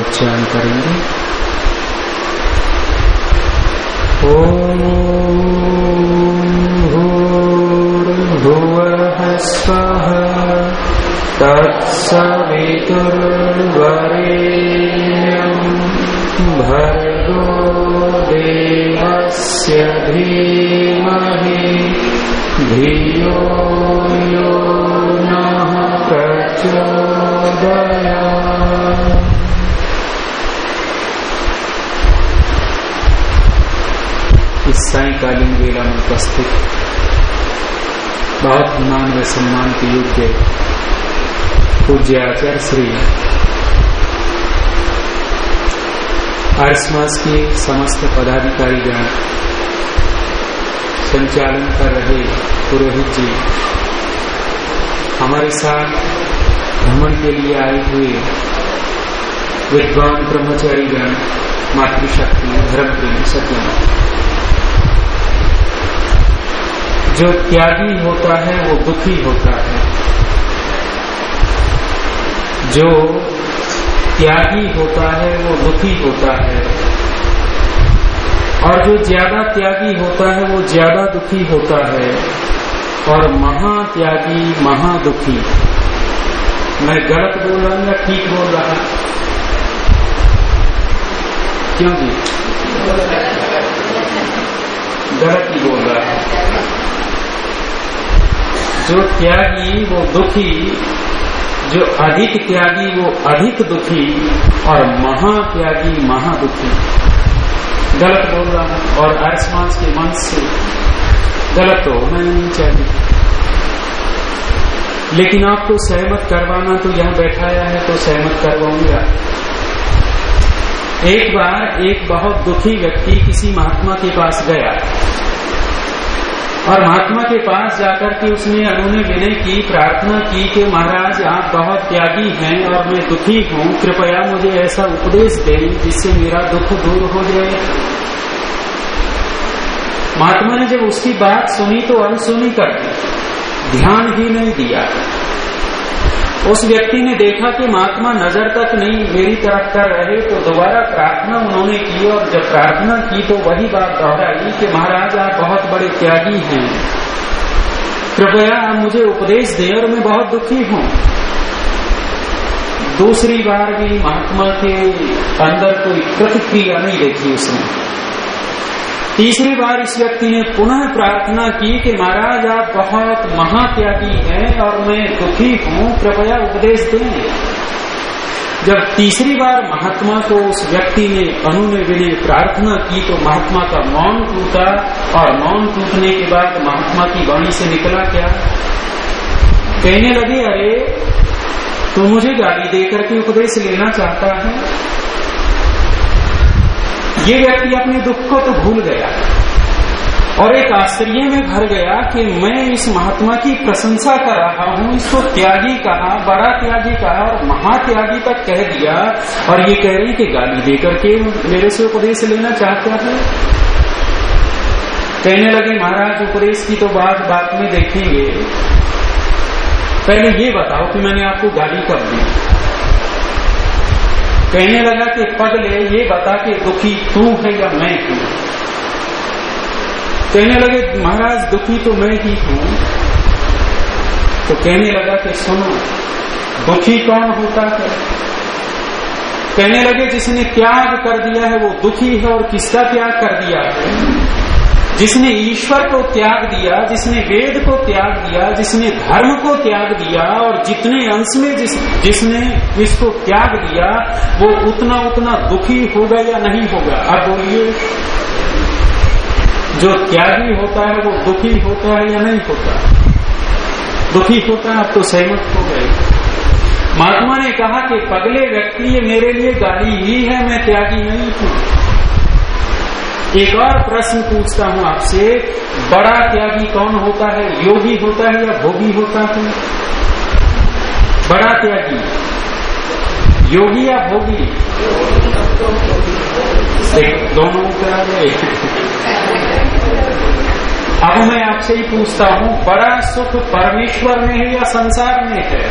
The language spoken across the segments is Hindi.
उच्चारण करेंगे। ओम भूर्भुवः स्वः तत्सवितुर्वरेण्यम् भर्गो देवस्य धीमहि धियो यो नः प्रचोदयात् इस सायकालीन वेला में उपस्थित बहुत मान व सम्मान के योग्य पूज्य आचार्य श्री आर्समास के समस्त पदाधिकारी गण संचालन कर रहे पुरोहित जी, हमारे साथ भ्रमण के लिए आए हुए विद्वान ब्रह्मचारी गण मातृशक्ति धर्म प्रेमी सत्यम जो त्यागी होता है, वो दुखी होता है। जो त्यागी होता है, वो दुखी होता है। और जो ज़्यादा त्यागी होता है, वो ज़्यादा दुखी होता है। और महात्यागी, महादुखी। मैं गलत बोल रहा हूँ या ठीक बोल रहा क्यों जी? गलत ही बोल रहा है। जो त्यागी, वो दुखी, जो अधिक त्यागी, वो अधिक दुखी, और महात्यागी, महादुखी। गलत बोल रहा हूँ, और आसमान के मन से गलत तो ही नहीं चाहिए लेकिन आपको सहमत करवाना तो यहाँ बैठाया है तो सहमत करवाऊँगा। एक बार एक बहुत दुखी व्यक्ति किसी महात्मा के पास गया। और महात्मा के पास जाकर के उसने उन्होंने विनय की प्रार्थना की कि महाराज, आप बहुत त्यागी हैं और मैं दुखी हूँ। कृपया मुझे ऐसा उपदेश दें जिससे मेरा दुख दूर हो जाए। महात्मा ने जब उसकी बात सुनी तो अनसुनी कर दी। ध्यान ही नहीं दिया। उस व्यक्ति ने देखा कि महात्मा नज़र तक नहीं, मेरी तरफ़ कर रहे तो दोबारा प्रार्थना उन्होंने की और जब प्रार्थना की तो वही बात दोहराई कि महाराज, आप बहुत बड़े त्यागी हैं। कृपया आप मुझे उपदेश दें और मैं बहुत दुखी हूँ। दूसरी बार भी महात्मा के अंदर कोई प्रतिक्रिया नहीं देखी उसने। तीसरी बार इस व्यक्ति ने पुनः प्रार्थना की कि महाराज, आप बहुत महात्यागी हैं और मैं दुखी हूँ, कृपया उपदेश दें। जब तीसरी बार महात्मा को उस व्यक्ति ने अनुने विनय प्रार्थना की तो महात्मा का मौन टूटा और मौन टूटने के बाद महात्मा की वाणी से निकला क्या? कहने लगे, अरे तू तो मुझे गाली देकर के उपदेश लेना चाहता है? ये व्यक्ति अपने दुख को तो भूल गया। और एक आश्चर्य में भर गया कि मैं इस महात्मा की प्रशंसा कर रहा हूँ, इसको त्यागी कहा, बड़ा त्यागी कहा और महात्यागी तक कह दिया। और ये कह रही कि गाली देकर के मेरे से उपदेश लेना चाहता है कहने लगे, महाराज, उपदेश की तो बात बात में देखेंगे। पहले ये बताओ कि मैंने आपको गाली कब दी? कहने लगा कि पगले ये बता कि दुखी तू है या मैं हूँ? कहने लगे, महाराज, दुखी तो मैं ही हूँ। तो कहने लगा कि, सुनो, दुखी कौन होता है? कहने लगे, जिसने त्याग कर दिया है, वो दुखी है और किसका त्याग कर दिया है? जिसने ईश्वर को त्याग दिया, जिसने वेद को त्याग दिया, जिसने धर्म को त्याग दिया और जितने अंश में जिस, जिसने इसको त्याग दिया, वो उतना उतना दुखी होगा या नहीं होगा? अब बोलिए। जो त्यागी होता है, वो दुखी होता है या नहीं होता? दुखी होता है अब तो सहमत हो गए। महात्मा ने कहा कि पगले व्यक्ति ये मेरे लिए गाली ही है, मैं त्यागी नहीं हूँ। एक और प्रश्न पूछता हूँ आपसे, बड़ा त्यागी कौन होता है? योगी होता है या भोगी होता है? बड़ा त्यागी। योगी या भोगी? दोनों उत्तर गए। अब मैं आपसे ही पूछता हूँ, बड़ा सुख परमेश्वर में है या संसार में है?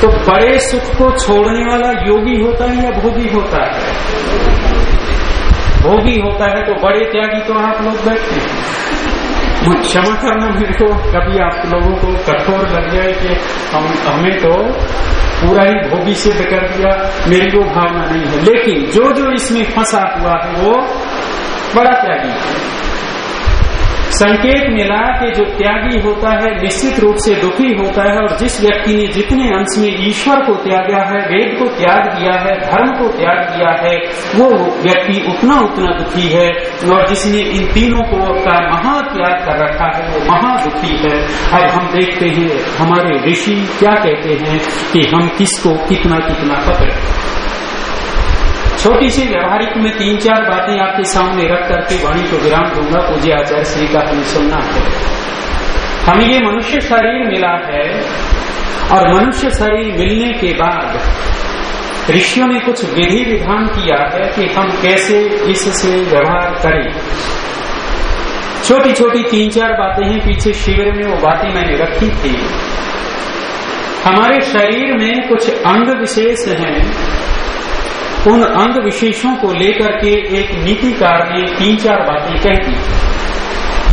तो बड़े सुख को छोड़ने वाला योगी होता है या भोगी होता है? भोगी होता है तो बड़े त्यागी तो आप लोग बैठते हैं। क्षमा करना मेरे को, कभी आप लोगों को कठोर लग जाए कि हम हमें तो पूरा ही भोगी से कर दिया, मेरी को भावना नहीं है। लेकिन जो जो इसमें फंसा हुआ है, वो बड़ा त्यागी है। संकेत मिला कि जो त्यागी होता है, निश्चित रूप से दुखी होता है और जिस व्यक्ति ने जितने अंश में ईश्वर को त्यागा है, वेद को त्याग दिया है, धर्म को त्याग दिया है, वो व्यक्ति उतना उतना दुखी है और जिसने इन तीनों को का महात्याग कर रखा है, वो महादुखी है। अब हम देखते हैं, हमारे ऋषि क्या कहते हैं कि हम किसको कितना कितना पकड़े। छोटी सी व्यवहारिक में तीन चार बातें आपके सामने रख करके वाणी को विराम दूँगा, पूज्य आचार्य श्री का हमें सुनना है हमें ये मनुष्य शरीर मिला है और मनुष्य शरीर मिलने के बाद ऋषियों ने कुछ विधि विधान किया है कि हम कैसे इससे व्यवहार करें। छोटी छोटी तीन चार बातें हैं, पीछे शिविर में वो बातें मैंने रखी थी। हमारे शरीर में कुछ अंग विशेष हैं उन अंग विशेषों को लेकर के एक नीतिकार ने तीन चार बातें कह दी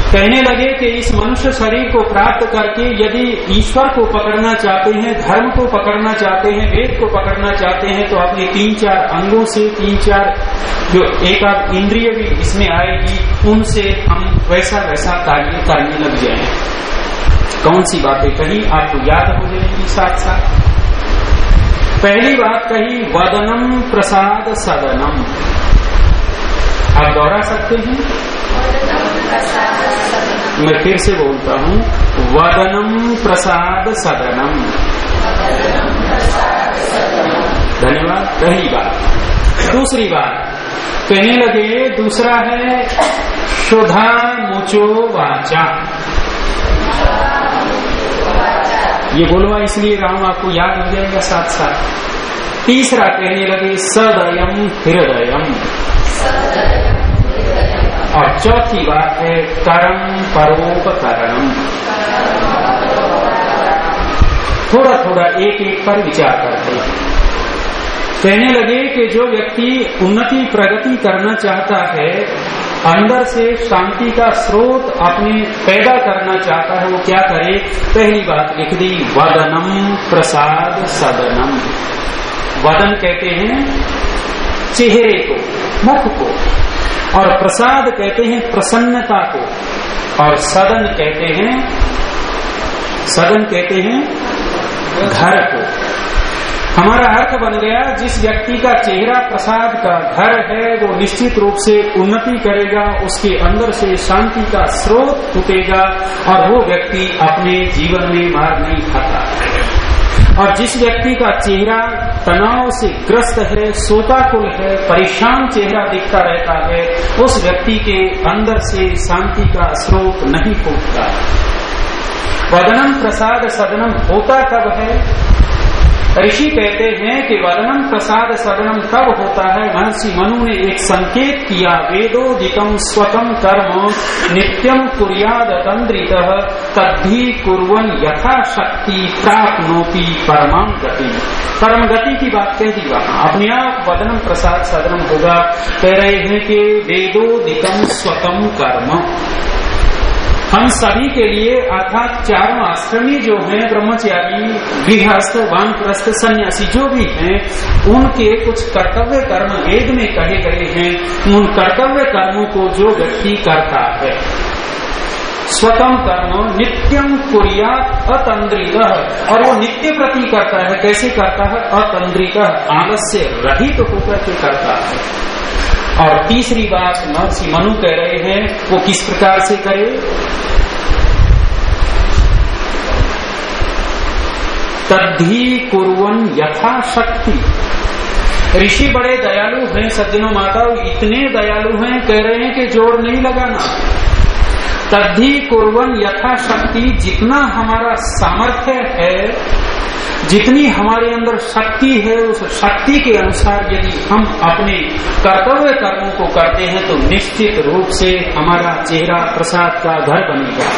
कहने लगे कि इस मनुष्य शरीर को प्राप्त करके यदि ईश्वर को पकड़ना चाहते हैं, धर्म को पकड़ना चाहते हैं, वेद को पकड़ना चाहते हैं तो अपने तीन चार अंगों से तीन चार जो एक आध इंद्रिय भी इसमें आएगी, उनसे हम वैसा वैसा कार्य करने लग जाए। कौन सी बातें कही? आपको याद हो जाएगी साथ साथ पहली बात कही, वदनम प्रसाद सदनम आप दोहरा सकते हैं? मैं फिर से बोलता हूँ, वदनम प्रसाद सदनम धन्यवाद, पहली बात। दूसरी बात, कहने लगे, दूसरा है शुद्धा मुचो वाचा। ये बोलवा इसलिए राम आपको याद हो जाएगा साथ साथ। तीसरा कहने लगे सदयम हृदयम और चौथी बात है करम परोपकरणम थोड़ा थोड़ा एक एक पर विचार करते हैं। कहने लगे कि जो व्यक्ति उन्नति प्रगति करना चाहता है अंदर से शांति का स्रोत अपने पैदा करना चाहता है, वो क्या करे? पहली बात लिख दी, वदनम प्रसाद सदनम। वदन कहते हैं चेहरे को, मुख को, और प्रसाद कहते हैं प्रसन्नता को, और सदन कहते हैं, सदन कहते हैं घर को। हमारा अर्थ बन गया, जिस व्यक्ति का चेहरा प्रसाद का घर है, वो निश्चित रूप से उन्नति करेगा, उसके अंदर से शांति का स्रोत फूटेगा, और वो व्यक्ति अपने जीवन में मार नहीं खाता। और जिस व्यक्ति का चेहरा तनाव से ग्रस्त है, सोताकुल है, परेशान चेहरा दिखता रहता है, उस व्यक्ति के अंदर से शांति का स्रोत नहीं फूटता। वदनम प्रसाद सदनम होता कब है? ऋषि कहते हैं कि वर्णम प्रसाद सदनम तब होता है, महर्षि मनु ने एक संकेत किया वेदोदितम स्वतम कर्म नित्यम कुरियाद तंद्रित तद्धि कुरन यथाशक्ति प्राप्नोति परमाम गति। परम गति की बात कह दी वहाँ। अपने आप वदनम प्रसाद सदनम होगा। कह रहे हैं कि वेदोदितम स्वतम कर्म। हम सभी के लिए अर्थात चारों आश्रमी जो हैं, ब्रह्मचारी, गृहस्थ, वानप्रस्थ, सन्यासी जो भी हैं, उनके कुछ कर्तव्य कर्म वेद में कहे गए हैं। उन कर्तव्य कर्मों को जो व्यक्ति करता है। स्वतम कर्म नित्यम कुरिया अतंद्रित और वो नित्य प्रति करता है। कैसे करता है? अतंद्रित आलस्य रहित तो होकर के करता है। और तीसरी बात महर्षि मनु कह रहे हैं, वो किस प्रकार से करे? तद्धि कुरन यथाशक्ति ऋषि बड़े दयालु हैं, सज्जनों माता इतने दयालु हैं, कह रहे हैं कि ज़ोर नहीं लगाना। तद्धि कुरन यथाशक्ति जितना हमारा सामर्थ्य है, जितनी हमारे अंदर शक्ति है, उस शक्ति के अनुसार यदि हम अपने कर्तव्य कर्मों को करते हैं तो निश्चित रूप से हमारा चेहरा प्रसाद का घर बनेगा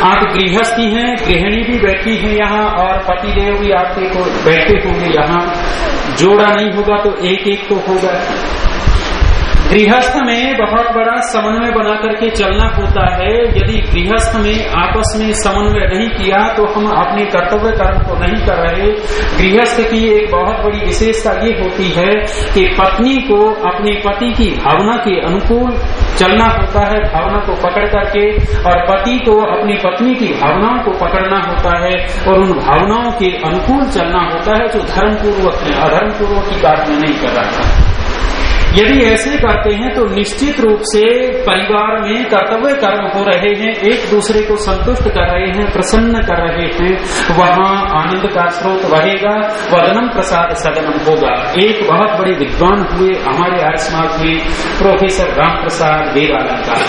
आप गृहस्थी हैं, गृहिणी भी बैठी है यहाँ और पति देव भी आपके को बैठे होंगे यहाँ। जोड़ा नहीं होगा तो एक एक तो होगा। गृहस्थ में बहुत बड़ा समन्वय बना करके चलना होता है। यदि गृहस्थ में आपस में समन्वय नहीं किया तो हम अपने कर्तव्य कर्म को नहीं कर रहे। गृहस्थ की एक बहुत बड़ी विशेषता ये होती है कि पत्नी को अपने पति की भावना के अनुकूल चलना होता है, भावना को पकड़ करके, और पति को अपनी पत्नी की भावनाओं को पकड़ना होता है, और उन भावनाओं के अनुकूल चलना होता है, जो धर्म पूर्वक है अधर्म पूर्वक की बात में नहीं कर रहा था। यदि ऐसे करते हैं तो निश्चित रूप से परिवार में कर्तव्य कर्म हो रहे हैं, एक दूसरे को संतुष्ट कर रहे हैं, प्रसन्न कर रहे हैं, वहाँ आनंद का स्रोत रहेगा, वदनम प्रसाद सदनम होगा। एक बहुत बड़े विद्वान हुए हमारे आर्य समाज में, प्रोफेसर राम प्रसाद वेदालंकार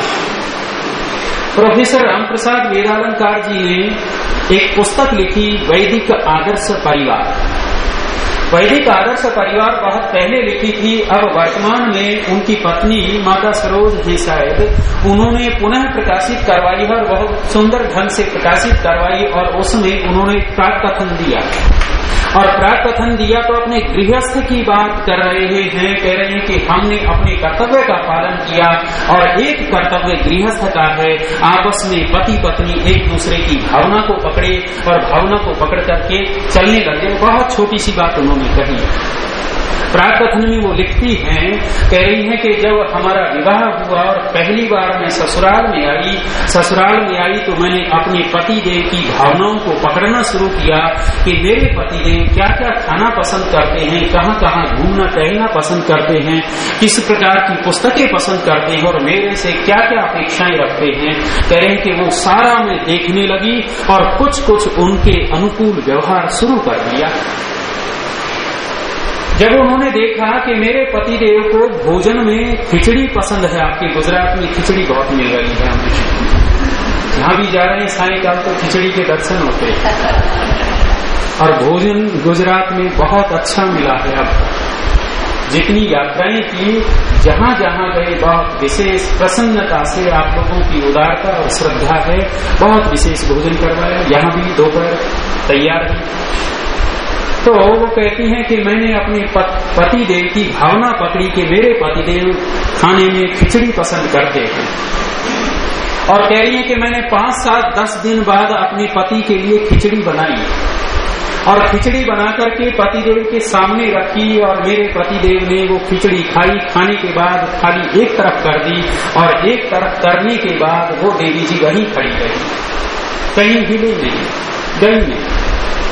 प्रोफेसर राम प्रसाद वेदालंकार जी ने एक पुस्तक लिखी, वैदिक आदर्श परिवार। वैदिक आदर्श परिवार बहुत पहले लिखी थी, अब वर्तमान में उनकी पत्नी माता सरोज जी शायद उन्होंने पुनः प्रकाशित करवाई और बहुत सुंदर ढंग से प्रकाशित करवाई और उसमें उन्होंने प्राक कथन दिया। और प्राक कथन दिया तो अपने गृहस्थ की बात कर रहे हैं कह रहे हैं कि हमने अपने कर्तव्य का पालन किया और एक कर्तव्य गृहस्थ का है, आपस में पति पत्नी एक दूसरे की भावना को पकड़े और भावना को पकड़ करके चलने लगे। बहुत छोटी सी बात उन्होंने कही। प्राकथन में वो लिखती हैं, कह रही हैं कि जब हमारा विवाह हुआ और पहली बार मैं ससुराल में आई, ससुराल में आई तो मैंने अपने पति देव की भावनाओं को पकड़ना शुरू किया कि मेरे पति देव क्या क्या खाना पसंद करते हैं कहाँ कहाँ घूमना, टहलना पसंद करते हैं, किस प्रकार की पुस्तकें पसंद करते हैं और मेरे से क्या क्या अपेक्षाएँ रखते हैं कह कि वो सारा मैं देखने लगी और कुछ कुछ उनके अनुकूल व्यवहार शुरू कर दिया। जब उन्होंने देखा कि मेरे पति देव को भोजन में खिचड़ी पसंद है, आपके गुजरात में खिचड़ी बहुत मिल रही है। हमें जहाँ भी जा रहे हैं, सायकाल तो खिचड़ी के दर्शन होते हैं। और भोजन गुजरात में बहुत अच्छा मिला है अब। जितनी यात्राएँ की जहाँ जहाँ गए, बहुत विशेष प्रसन्नता से आप लोगों की उदारता और श्रद्धा है। बहुत विशेष भोजन करवाया। यहाँ भी दोपहर तैयार है तो वो कहती हैं कि मैंने अपने पति देव की भावना पकड़ी कि मेरे पति देव खाने में खिचड़ी पसंद करते हैं। और कह रही है कि मैंने पाँच सात दस दिन बाद अपने पति के लिए खिचड़ी बनाई। और खिचड़ी बना करके पतिदेव के सामने रखी और मेरे पतिदेव ने वो खिचड़ी खाई। खाने के बाद खाली एक तरफ़ कर दी और एक तरफ़ करने के बाद वो देवी जी वहीं खड़ी गई कहीं हिले नहीं, गई नहीं।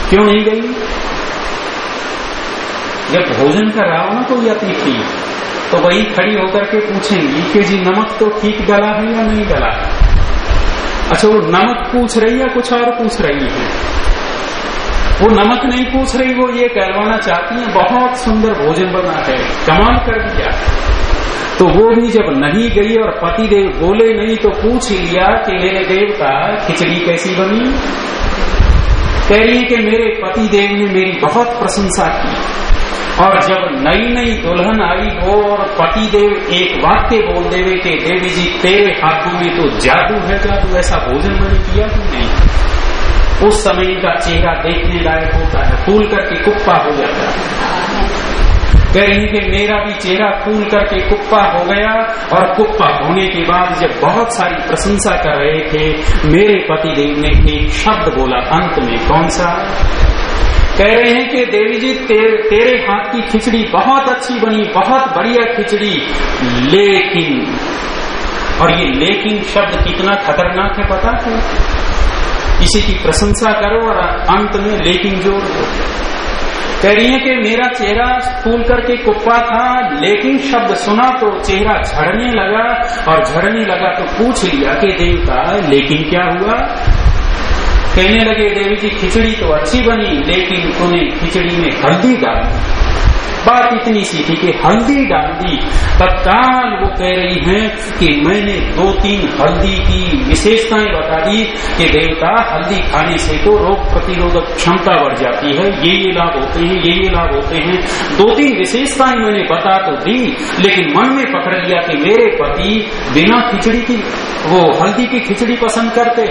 क्यों नहीं गई? जब भोजन कर रहा हो ना कोई अतिथि तो वही खड़ी होकर के पूछेंगी कि जी नमक तो ठीक डला है या नहीं डला अच्छा वो नमक पूछ रही है कुछ और पूछ रही है? वो नमक नहीं पूछ रही, वो ये कहलवाना चाहती है, बहुत सुंदर भोजन बना है, कमाल कर दिया। तो वो भी जब नहीं गई और पति देव बोले नहीं तो पूछ ही लिया कि मेरे देवता, खिचड़ी कैसी बनी? कह रही है कि मेरे पति देव ने मेरी बहुत प्रशंसा की। और जब नई नई दुल्हन आई हो और पति देव एक वाक्य बोल देवे कि, देवी जी, तेरे हाथों में तो जादू है, जादू, ऐसा भोजन मैंने किया कि नहीं? उस समय का चेहरा देखने लायक होता है फूल करके कुप्पा हो जाता है। कह रही कि मेरा भी चेहरा फूल करके कुप्पा हो गया और कुप्पा होने के बाद जब बहुत सारी प्रशंसा कर रहे थे मेरे पति देव ने एक शब्द बोला अंत में कौन सा? कह रहे हैं कि देवी जी ते, तेरे हाथ की खिचड़ी बहुत अच्छी बनी बहुत बढ़िया खिचड़ी लेकिन और ये लेकिन शब्द कितना खतरनाक है पता है? किसी की प्रशंसा करो और अंत में लेकिन जोड़ दो कह रही है कि मेरा चेहरा फूल करके कुप्पा था, लेकिन शब्द सुना तो चेहरा झड़ने लगा और झड़ने लगा तो पूछ लिया कि देवता, लेकिन क्या हुआ? कहने लगे, देवी जी, खिचड़ी तो अच्छी बनी, लेकिन उन्हें खिचड़ी में हल्दी डाल। बात इतनी सी थी कि हल्दी डाल दी तत्काल वो कह रही हैं कि मैंने दो तीन हल्दी की विशेषताएँ बता दी कि देवता हल्दी खाने से तो रोग प्रतिरोधक क्षमता बढ़ जाती है, ये ये लाभ होते हैं, ये ये लाभ होते हैं। दो तीन विशेषताएँ मैंने बता तो दी, लेकिन मन में पकड़ लिया कि मेरे पति बिना खिचड़ी की, वो हल्दी की खिचड़ी पसंद करते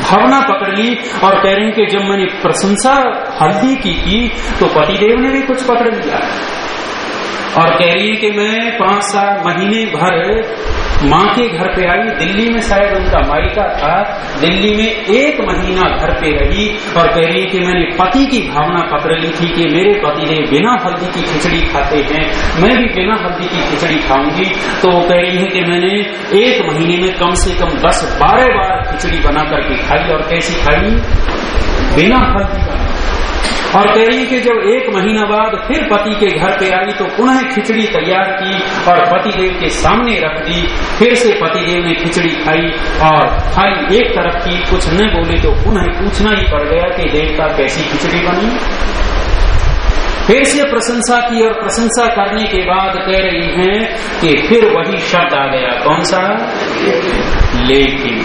भावना पकड़ ली और कह रहे हैं कि जब मैंने प्रशंसा, हल्दी की की तो पतिदेव ने भी कुछ पकड़ लिया। और कह रही है कि मैं पाँच साल महीने भर माँ के घर पे आई, दिल्ली में शायद उनका मायका था। दिल्ली में एक महीना घर पे रही और कह रही कि मैंने पति की भावना पकड़ ली थी कि मेरे पति ने बिना हल्दी की खिचड़ी खाते हैं, मैं भी बिना हल्दी की खिचड़ी खाऊँगी। तो वो कह रही है कि मैंने एक महीने में कम से कम दस, बारह बार खिचड़ी बना करके खाई और कैसी खाई? बिना हल्दी और कह कि जब एक महीना बाद फिर पति के घर पे आई तो पुनः खिचड़ी तैयार की और पतिदेव के सामने रख दी। फिर से पतिदेव ने खिचड़ी खाई और खाई। एक तरफ़ की कुछ न बोले तो पुनः पूछना ही पड़ गया कि देवता कैसी खिचड़ी बनी। फिर से प्रशंसा की और प्रशंसा करने के बाद कह रही हैं कि फिर वही शब्द आ गया। कौन सा? लेकिन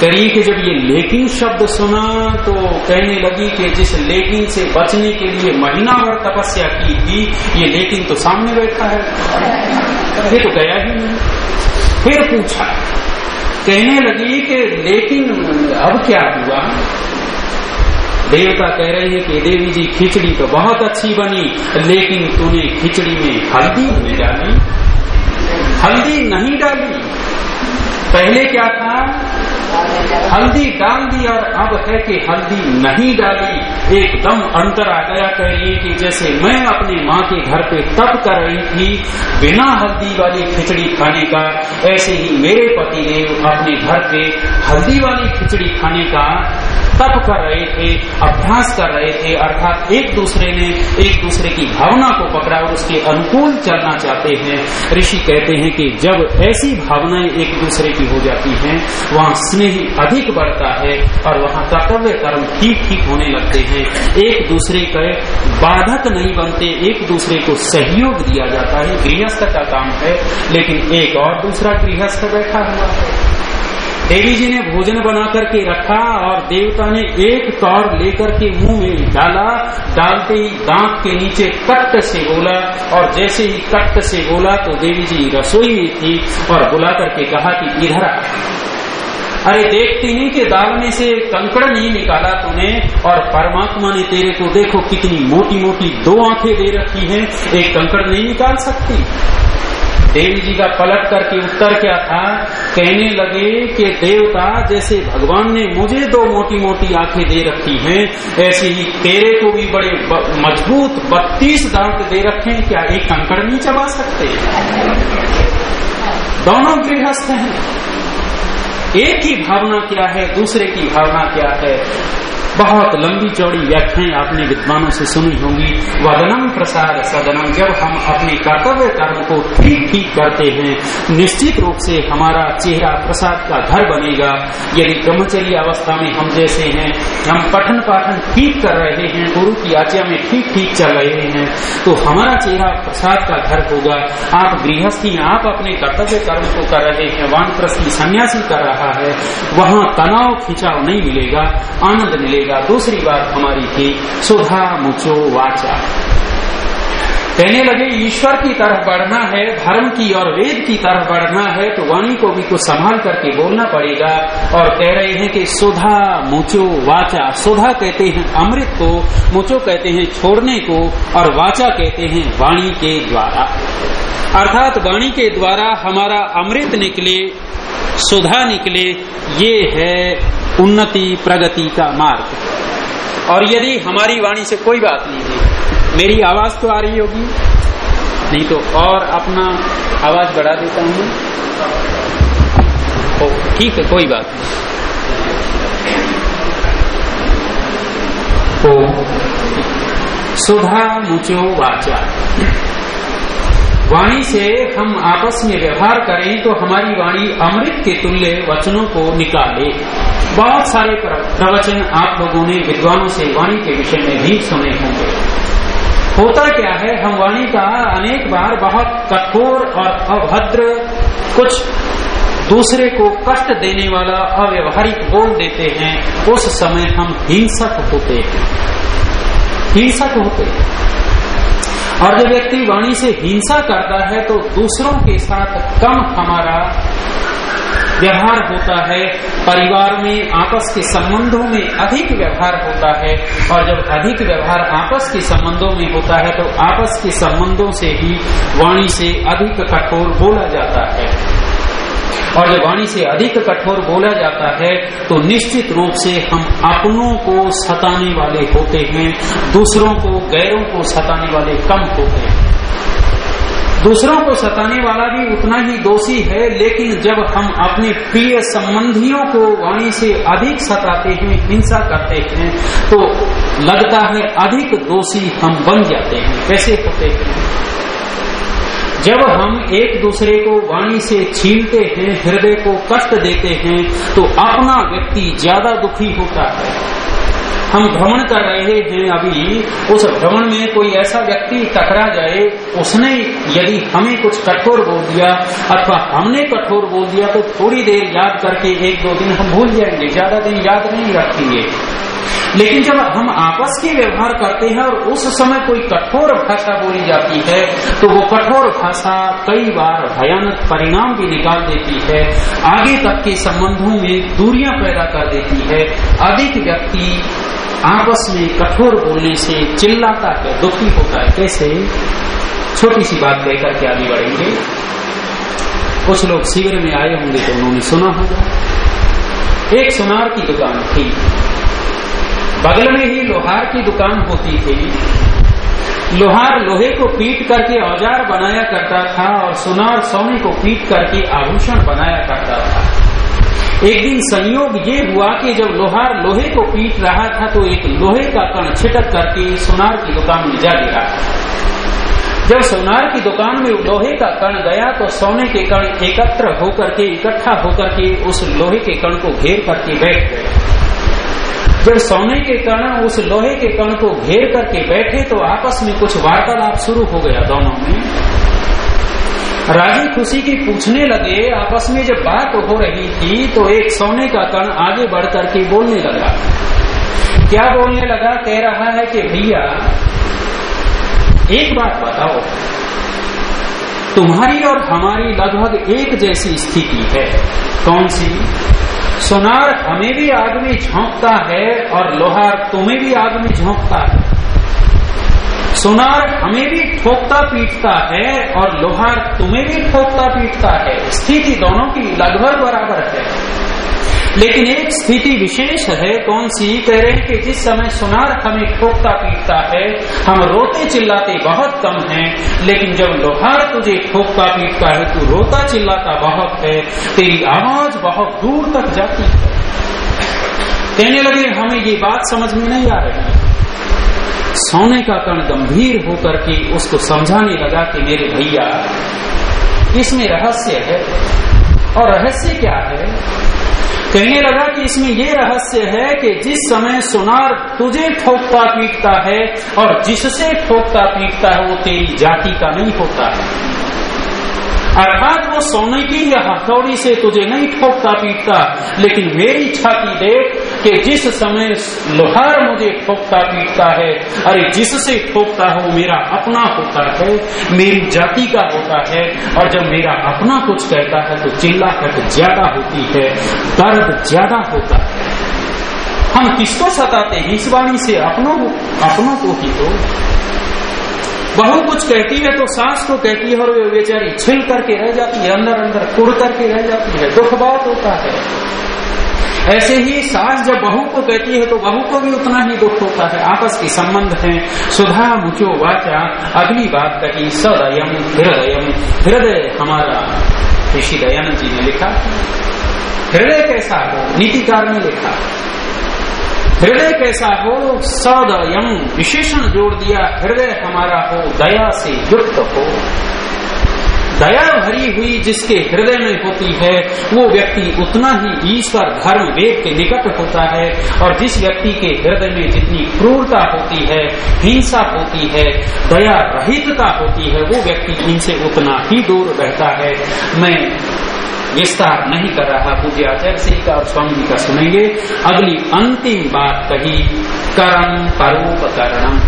करिए कि जब ये लेकिन शब्द सुना तो कहने लगी कि जिस लेकिन से बचने के लिए महीना भर तपस्या की थी, ये लेकिन तो सामने बैठा है। ये तो गया ही नहीं। फिर पूछा। कहने लगी कि लेकिन अब क्या हुआ? देवता कह रही है कि देवी जी, खिचड़ी तो बहुत अच्छी बनी, लेकिन तूने खिचड़ी में हल्दी नहीं डाली। हल्दी नहीं डाली। पहले क्या था? हल्दी डाल दी और अब है कि हल्दी नहीं डाली। एकदम अंतर आ गया कह रही कि जैसे मैं अपनी माँ के घर पे तप कर रही थी, बिना हल्दी वाली खिचड़ी खाने का, ऐसे ही मेरे पति ने अपने घर पे हल्दी वाली खिचड़ी खाने का तप कर रहे थे, अभ्यास कर रहे थे, अर्थात एक दूसरे ने, एक दूसरे की भावना को पकड़ा और उसके अनुकूल चलना चाहते हैं। ऋषि कहते हैं कि जब ऐसी भावनाएँ एक दूसरे की हो जाती हैं, वहाँ स्नेह अधिक बढ़ता है और वहाँ कर्तव्य कर्म ठीक ठीक होने लगते हैं। एक दूसरे के बाधक नहीं बनते, एक दूसरे को सहयोग दिया जाता है, गृहस्थ का काम है, लेकिन एक और दूसरा गृहस्थ बैठा हुआ है। देवी जी ने भोजन बना करके रखा और देवता ने एक तौर लेकर के मुँह में डाला। डालते ही दांत के नीचे कट से बोला और जैसे ही कट से बोला तो देवी जी रसोई में थी और बुला करके कहा कि इधर आ। अरे देखती नहीं कि दाल में से कंकड़ नहीं निकाला तूने और परमात्मा ने तेरे को देखो कितनी मोटी मोटी दो आँखें दे रखी हैं। एक कंकड़ नहीं निकाल सकती। देवी जी का पलट करके उत्तर क्या था, कहने लगे कि देवता, जैसे भगवान ने मुझे दो मोटी मोटी आँखें दे रखी हैं, ऐसे ही तेरे को भी बड़े मज़बूत बत्तीस दांत दे रखे हैं, क्या एक कंकड़ नहीं चबा सकते? दोनों गृहस्थ हैं। एक की भावना क्या है, दूसरे की भावना क्या है? बहुत लंबी चौड़ी व्याख्याएँ आपने विद्वानों से सुनी होंगी। वदनम प्रसाद सदनम जब हम अपने कर्तव्य कर्म को ठीक ठीक करते हैं, निश्चित रूप से हमारा चेहरा प्रसाद का घर बनेगा। यदि ब्रह्मचर्य अवस्था में हम जैसे हैं, हम पठन पाठन ठीक कर रहे हैं, गुरु की आज्ञा में ठीक ठीक चल रहे हैं तो हमारा चेहरा प्रसाद का घर होगा। आप गृहस्थी, आप अपने कर्तव्य कर्म को कर रहे हैं, वानप्रस्थी सन्यासी कर रहा है, वहाँ तनाव, खिंचाव नहीं मिलेगा, आनंद मिलेगा। मिलेगा दूसरी बात हमारी थी, सुधा मुचो वाचा। कहने लगे, ईश्वर की तरफ़ बढ़ना है, धर्म की और वेद की तरफ़ बढ़ना है तो वाणी को भी कुछ संभाल करके बोलना पड़ेगा। और कह रहे हैं कि सुधा मुचो वाचा। सुधा कहते हैं अमृत को मुचो कहते हैं छोड़ने को, और वाचा कहते हैं वाणी के द्वारा। अर्थात वाणी के द्वारा हमारा अमृत निकले, सुधा निकले, ये है उन्नति प्रगति का मार्ग। और यदि हमारी वाणी से कोई बात नहीं है मेरी आवाज़ तो आ रही होगी। नहीं तो और अपना आवाज़ बढ़ा देता हूँ। ठीक है, कोई बात नहीं। तो सुधा मुचो वाचा। वाणी से हम आपस में व्यवहार करें तो हमारी वाणी अमृत के तुल्य वचनों को निकाले। बहुत सारे प्रवचन आप लोगों ने विद्वानों से वाणी के विषय में भी सुने होंगे। होता क्या है, हम वाणी का अनेक बार बहुत कठोर और अभद्र, कुछ दूसरे को कष्ट देने वाला अव्यवहारिक बोल देते हैं, उस समय हम हिंसक होते हैं। हिंसक होते हैं। और जब व्यक्ति वाणी से हिंसा करता है तो दूसरों के साथ कम हमारा व्यवहार होता है, परिवार में, आपस के संबंधों में अधिक व्यवहार होता है। और जब अधिक व्यवहार आपस के संबंधों में होता है तो आपस के संबंधों से ही वाणी से अधिक कठोर बोला जाता है। और जब वाणी से अधिक कठोर बोला जाता है तो निश्चित रूप से हम अपनों को सताने वाले होते हैं, दूसरों को, गैरों को सताने वाले कम होते हैं। दूसरों को सताने वाला भी उतना ही दोषी है, लेकिन जब हम अपने प्रिय संबंधियों को वाणी से अधिक सताते हैं, हिंसा करते हैं तो लगता है अधिक दोषी हम बन जाते हैं। कैसे होते हैं? जब हम एक दूसरे को वाणी से छीलते हैं, हृदय को कष्ट देते हैं तो अपना व्यक्ति ज़्यादा दुखी होता है। हम भ्रमण कर रहे हैं अभी। उस भ्रमण में कोई ऐसा व्यक्ति टकरा जाए, उसने यदि हमें कुछ कठोर बोल दिया अथवा हमने कठोर बोल दिया तो थोड़ी देर याद करके एक दो दिन हम भूल जाएँगे, ज़्यादा दिन याद नहीं रखेंगे। लेकिन जब हम आपस के व्यवहार करते हैं और उस समय कोई कठोर भाषा बोली जाती है तो वो कठोर भाषा कई बार भयानक परिणाम भी निकाल देती है। आगे तक के संबंधों में दूरियाँ पैदा कर देती है। अधिक व्यक्ति आपस में कठोर बोलने से चिल्लाता है, दुखी होता है। कैसे? छोटी सी बात कहकर के आगे बढ़ेंगे। कुछ लोग शिविर में आए होंगे तो उन्होंने सुना होगा। एक सुनार की दुकान थी। बगल में ही लोहार की दुकान होती थी। लोहार लोहे को पीट करके औज़ार बनाया करता था और सुनार सोने को पीट करके आभूषण बनाया करता था। एक दिन संयोग ये हुआ कि जब लोहार लोहे को पीट रहा था तो एक लोहे का कण छिटक करके सोनार की दुकान में जा गिरा। जब सोनार की दुकान में लोहे का कण गया तो सोने के कण एकत्र होकर के, इकट्ठा होकर के उस लोहे के कण को घेर करके बैठ गए। जब सोने के कण, उस लोहे के कण को घेर करके बैठे तो आपस में कुछ वार्तालाप शुरू हो गया दोनों में। राज़ी खुशी की पूछने लगे, आपस में जब बात हो रही थी तो एक सोने का कण आगे बढ़ करके बोलने लगा। क्या बोलने लगा? कह रहा है कि, भैया, एक बात बताओ। तुम्हारी और हमारी लगभग एक जैसी स्थिति है। कौन सी? सोनार हमें भी आग में झोंकता है और लोहार तुम्हें भी आग में झोंकता है। सोनार हमें भी ठोकता पीटता है और लोहार तुम्हें भी ठोकता पीटता है। स्थिति दोनों की लगभग बराबर है। लेकिन एक स्थिति विशेष है, कौन सी? कह रहे हैं कि जिस समय सुनार हमें ठोकता पीटता है, हम रोते चिल्लाते बहुत कम हैं, लेकिन जब लोहार तुझे ठोकता पीटता है, तू रोता चिल्लाता बहुत है, तेरी आवाज़ बहुत दूर तक जाती है। कहने लगे, हमें ये बात समझ में नहीं आ रही। सोने का कण गंभीर होकर के उसको समझाने लगा कि मेरे भैया, इसमें रहस्य है। और रहस्य क्या है? कहने लगा कि इसमें यह रहस्य है कि जिस समय सुनार तुझे ठोकता पीटता है और जिससे ठोकता पीटता है, वो तेरी जाति का नहीं होता है। अर्थात वो सोने की या हथौड़ी से तुझे नहीं ठोकता पीटता, लेकिन मेरी छाती देख कि जिस समय लोहार मुझे ठोकता पीटता है, अरे जिससे ठोकता है, मेरा अपना होता है, मेरी जाति का होता है, और जब मेरा अपना कुछ कहता है तो चिल्लाहट ज़्यादा होती है, दर्द ज़्यादा होता है। हम किसको सताते हैं? इस वाणी से अपनों अपनों को ही तो। बहू कुछ कहती है तो सास को कहती है, और वे बेचारी छिल करके रह जाती है अंदर अंदर कुड़ करके रह जाती है। दुख बहुत होता है। ऐसे ही सास जब बहू को कहती है तो बहू को भी उतना ही दुख होता है। आपस के संबंध है। सुधा मुचो वाचा अगली बात कही सदयम हृदयम हृदय हमारा ऋषि दयानंद जी ने लिखा। हृदय कैसा हो? नीतिकार ने लिखा। हृदय कैसा हो? सदयम विशेषण जोड़ दिया, हृदय हमारा हो, दया से युक्त हो। दया भरी हुई जिसके हृदय में होती है, वो व्यक्ति उतना ही ईश्वर धर्म वेद के निकट होता है और जिस व्यक्ति के हृदय में जितनी क्रूरता होती है, हिंसा होती है, दया रहितता होती है, वो व्यक्ति इनसे उतना ही दूर रहता है। मैं विस्तार नहीं कर रहा, पूज्य आचार्य श्री का और स्वामी जी का सुनेंगे। अगली अंतिम बात कही, कर्म परोपकरणम।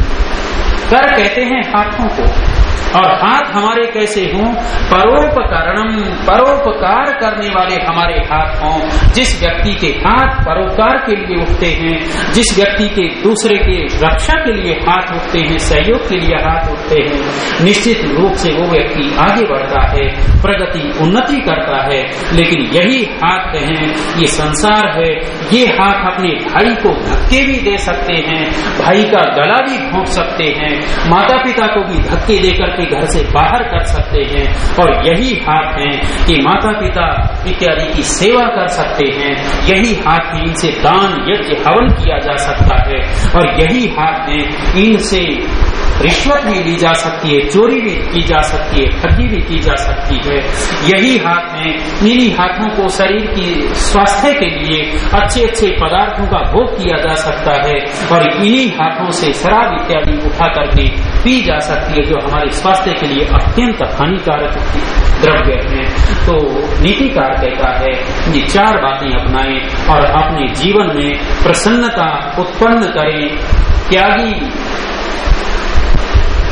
कर कहते हैं हाथों को। और हाथ हमारे कैसे हों? परोपकरणम, परोपकार करने वाले हमारे हाथ हों। जिस व्यक्ति के हाथ परोपकार के लिए उठते हैं, जिस व्यक्ति के दूसरे के रक्षा के लिए हाथ उठते हैं, सहयोग के लिए हाथ उठते हैं, निश्चित रूप से वो व्यक्ति आगे बढ़ता है, प्रगति, उन्नति करता है। लेकिन यही हाथ हैं ये संसार है। ये हाथ अपने भाई को धक्के भी दे सकते हैं, भाई का गला भी घोंट सकते हैं माता पिता को भी धक्के देकर के घर से बाहर कर सकते हैं और यही हाथ हैं कि माता पिता इत्यादि की सेवा कर सकते हैं। यही हाथ है, इनसे दान यज्ञ हवन किया जा सकता है और यही हाथ है, इनसे रिश्वत भी ली जा सकती है, चोरी भी की जा सकती है, ठगी भी की जा सकती है। यही हाथ है, इन्हीं हाथों को शरीर की स्वास्थ्य के लिए अच्छे अच्छे पदार्थों का भोग किया जा सकता है और इन्हीं हाथों से शराब इत्यादि उठा करके पी जा सकती है जो हमारे स्वास्थ्य के लिए अत्यंत हानिकारक द्रव्य है। तो नीतिकार कहता है ये चार बातें अपनाएँ और अपने जीवन में प्रसन्नता उत्पन्न करें। त्यागी,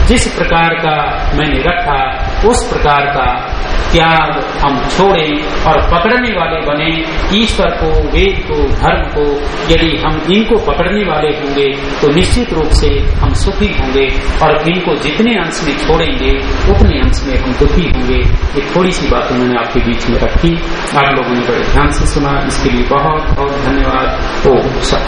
जिस प्रकार का मैंने रखा, उस प्रकार का त्याग हम छोड़ें और पकड़ने वाले बने। ईश्वर को, वेद को, धर्म को, यदि हम इनको पकड़ने वाले होंगे तो निश्चित रूप से हम सुखी होंगे और इनको जितने अंश में छोड़ेंगे, उतने अंश में हम दुखी होंगे। ये थोड़ी सी बातें मैंने आपके बीच में रखी। आप लोगों ने बड़े ध्यान से सुना। इसके लिए बहुत बहुत धन्यवाद। ओ सब